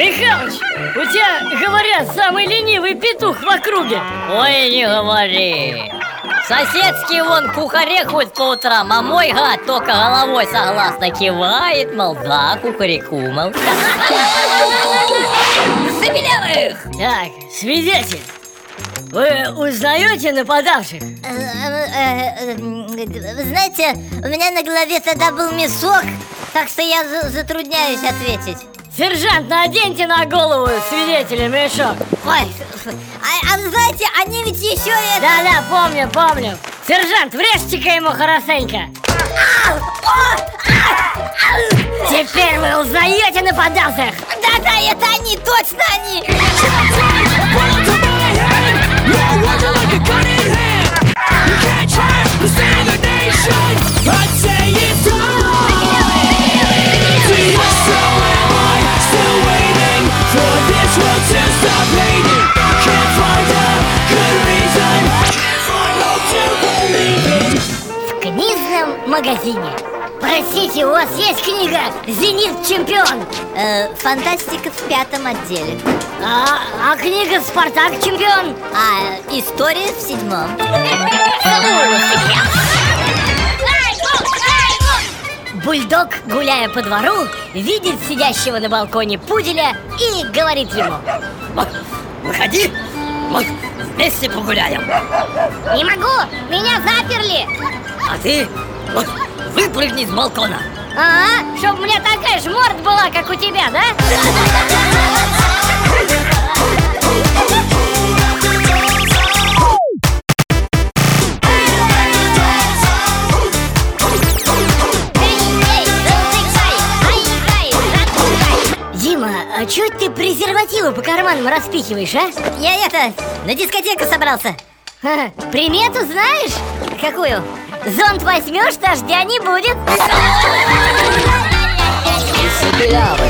Михалыч, у тебя, говорят, самый ленивый петух в округе Ой, не говори Соседский вон кукарекует по утрам, а мой гад только головой согласно кивает, мол, да, кукареку, мол. их! Так, свидетель, вы узнаете нападавших? Э, э, э, знаете, у меня на голове тогда был мешок, так что я затрудняюсь ответить. Сержант, наденьте на голову свидетеля мешок. Ой, а, а вы знаете, они ведь еще это... Да-да, помню, помню. Сержант, врежьте-ка ему хорошенько. Теперь вы узнаете нападавших? Да-да, это они, точно они! Книжном магазине. Простите, у вас есть книга «Зенит чемпион»? Э, фантастика в пятом отделе. А, а книга «Спартак чемпион»? А история в седьмом. Бульдог, гуляя по двору, видит сидящего на балконе пуделя и говорит ему Выходи, мы вместе погуляем. Не могу, меня заперли. А ты вот, выпрыгни с балкона. Ага, чтоб у меня такая же морда была, как у тебя, да? Дима, а чё ты презервативы по карманам распихиваешь, а? Я это, на дискотеку собрался. Примету знаешь? Какую? Зонт возьмешь, дождя не будет. Белявый.